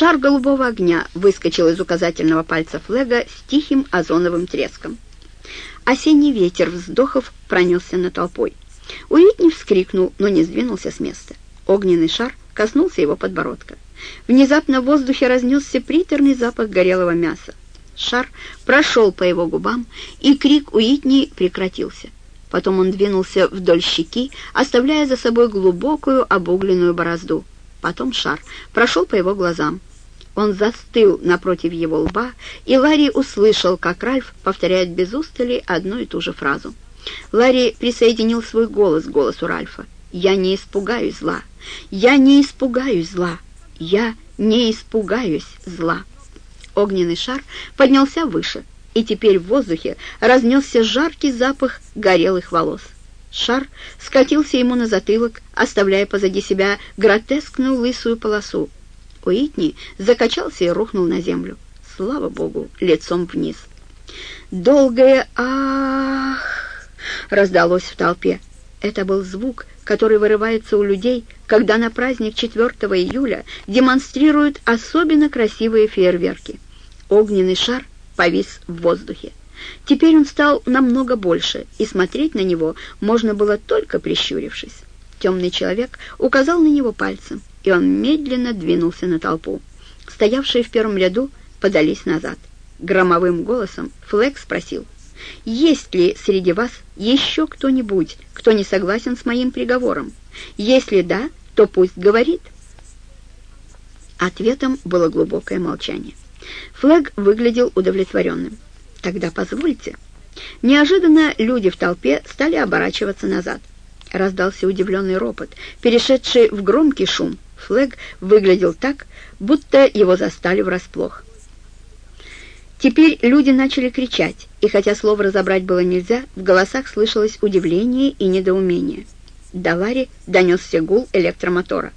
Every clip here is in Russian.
Шар голубого огня выскочил из указательного пальца Флега с тихим озоновым треском. Осенний ветер вздохов пронесся над толпой. Уитни вскрикнул, но не сдвинулся с места. Огненный шар коснулся его подбородка. Внезапно в воздухе разнесся приторный запах горелого мяса. Шар прошел по его губам, и крик Уитни прекратился. Потом он двинулся вдоль щеки, оставляя за собой глубокую обугленную борозду. Потом шар прошел по его глазам. Он застыл напротив его лба, и Ларри услышал, как Ральф повторяет без устали одну и ту же фразу. Ларри присоединил свой голос к голосу Ральфа. «Я не испугаюсь зла! Я не испугаюсь зла! Я не испугаюсь зла!» Огненный шар поднялся выше, и теперь в воздухе разнесся жаркий запах горелых волос. Шар скатился ему на затылок, оставляя позади себя гротескную лысую полосу. Уитни закачался и рухнул на землю. Слава богу, лицом вниз. «Долгое ах!» раздалось в толпе. Это был звук, который вырывается у людей, когда на праздник 4 июля демонстрируют особенно красивые фейерверки. Огненный шар повис в воздухе. Теперь он стал намного больше, и смотреть на него можно было только прищурившись. Темный человек указал на него пальцем, и он медленно двинулся на толпу. Стоявшие в первом ряду подались назад. Громовым голосом Флэк спросил, «Есть ли среди вас еще кто-нибудь, кто не согласен с моим приговором? Если да, то пусть говорит». Ответом было глубокое молчание. Флэг выглядел удовлетворенным. «Тогда позвольте». Неожиданно люди в толпе стали оборачиваться назад. Раздался удивленный ропот, перешедший в громкий шум. Флэг выглядел так, будто его застали врасплох. Теперь люди начали кричать, и хотя слов разобрать было нельзя, в голосах слышалось удивление и недоумение. До Ларри донесся гул электромотора.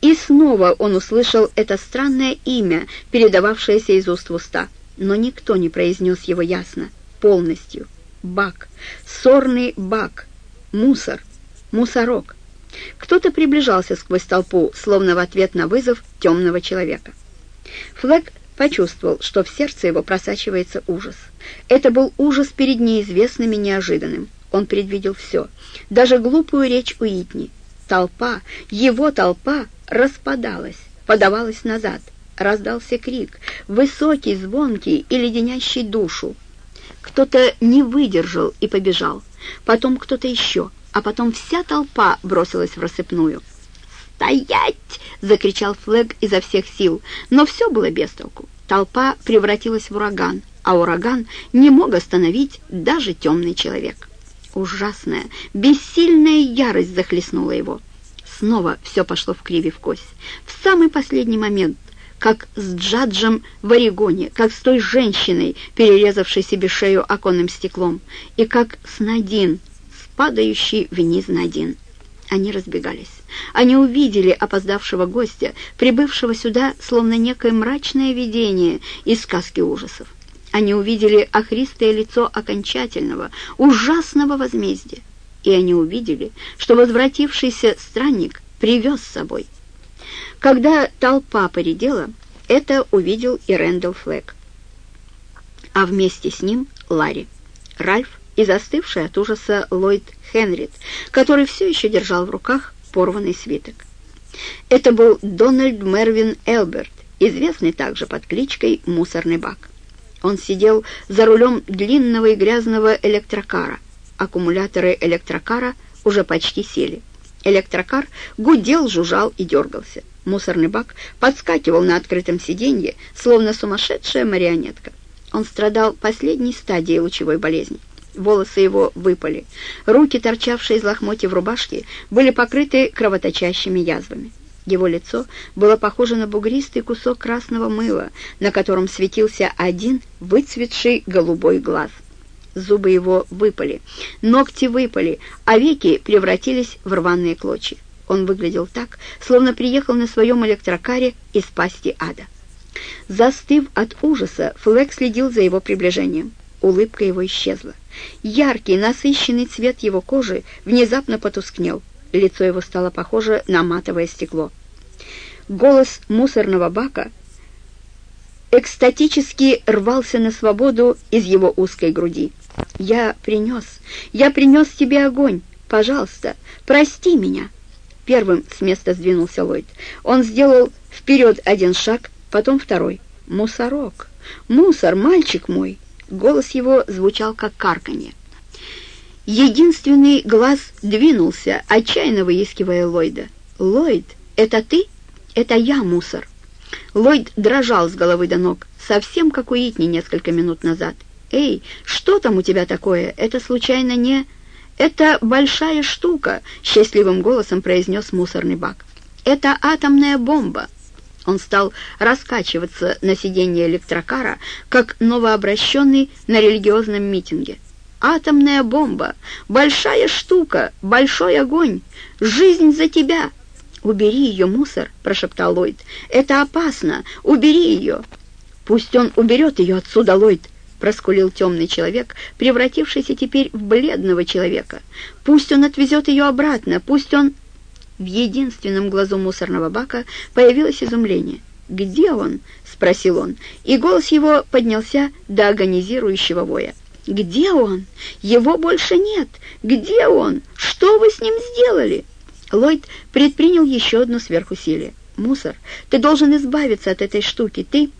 И снова он услышал это странное имя, передававшееся из уст в уста, но никто не произнес его ясно, полностью. Бак, сорный бак, мусор, мусорок. Кто-то приближался сквозь толпу, словно в ответ на вызов темного человека. Флэг почувствовал, что в сердце его просачивается ужас. Это был ужас перед неизвестным и неожиданным. Он предвидел все, даже глупую речь Уитни — Толпа, его толпа распадалась, подавалась назад. Раздался крик, высокий, звонкий и леденящий душу. Кто-то не выдержал и побежал. Потом кто-то еще, а потом вся толпа бросилась в рассыпную. «Стоять!» — закричал Флэг изо всех сил, но все было без толку. Толпа превратилась в ураган, а ураган не мог остановить даже темный человек. Ужасная, бессильная ярость захлестнула его. Снова все пошло в криве в кость. В самый последний момент, как с Джаджем в Орегоне, как с той женщиной, перерезавшей себе шею оконным стеклом, и как с Надин, спадающей вниз Надин. Они разбегались. Они увидели опоздавшего гостя, прибывшего сюда, словно некое мрачное видение из сказки ужасов. Они увидели охристое лицо окончательного, ужасного возмездия. И они увидели, что возвратившийся странник привез с собой. Когда толпа поредела, это увидел и Рэндалл Флэк. А вместе с ним Ларри, Ральф и застывший от ужаса Ллойд Хенрид, который все еще держал в руках порванный свиток. Это был Дональд Мервин Элберт, известный также под кличкой «Мусорный бак». Он сидел за рулем длинного и грязного электрокара. Аккумуляторы электрокара уже почти сели. Электрокар гудел, жужжал и дергался. Мусорный бак подскакивал на открытом сиденье, словно сумасшедшая марионетка. Он страдал последней стадией лучевой болезни. Волосы его выпали. Руки, торчавшие из лохмотьев рубашки, были покрыты кровоточащими язвами. Его лицо было похоже на бугристый кусок красного мыла, на котором светился один выцветший голубой глаз. Зубы его выпали, ногти выпали, а веки превратились в рваные клочья. Он выглядел так, словно приехал на своем электрокаре из пасти ада. Застыв от ужаса, Флэк следил за его приближением. Улыбка его исчезла. Яркий, насыщенный цвет его кожи внезапно потускнел. Лицо его стало похоже на матовое стекло. Голос мусорного бака экстатически рвался на свободу из его узкой груди. «Я принес, я принес тебе огонь. Пожалуйста, прости меня». Первым с места сдвинулся Ллойд. Он сделал вперед один шаг, потом второй. «Мусорок! Мусор, мальчик мой!» Голос его звучал как карканье. Единственный глаз двинулся, отчаянно выискивая Ллойда. «Ллойд, это ты? Это я, мусор!» Ллойд дрожал с головы до ног, совсем как у Итни несколько минут назад. «Эй, что там у тебя такое? Это случайно не...» «Это большая штука», — счастливым голосом произнес мусорный бак. «Это атомная бомба». Он стал раскачиваться на сиденье электрокара, как новообращенный на религиозном митинге. «Атомная бомба! Большая штука! Большой огонь! Жизнь за тебя!» «Убери ее, мусор!» — прошептал Ллойд. «Это опасно! Убери ее!» «Пусть он уберет ее отсюда, Ллойд!» — проскулил темный человек, превратившийся теперь в бледного человека. «Пусть он отвезет ее обратно! Пусть он...» В единственном глазу мусорного бака появилось изумление. «Где он?» — спросил он, и голос его поднялся до агонизирующего воя. «Где он? Его больше нет! Где он? Что вы с ним сделали?» Ллойд предпринял еще одно сверхусилие. «Мусор, ты должен избавиться от этой штуки. Ты...»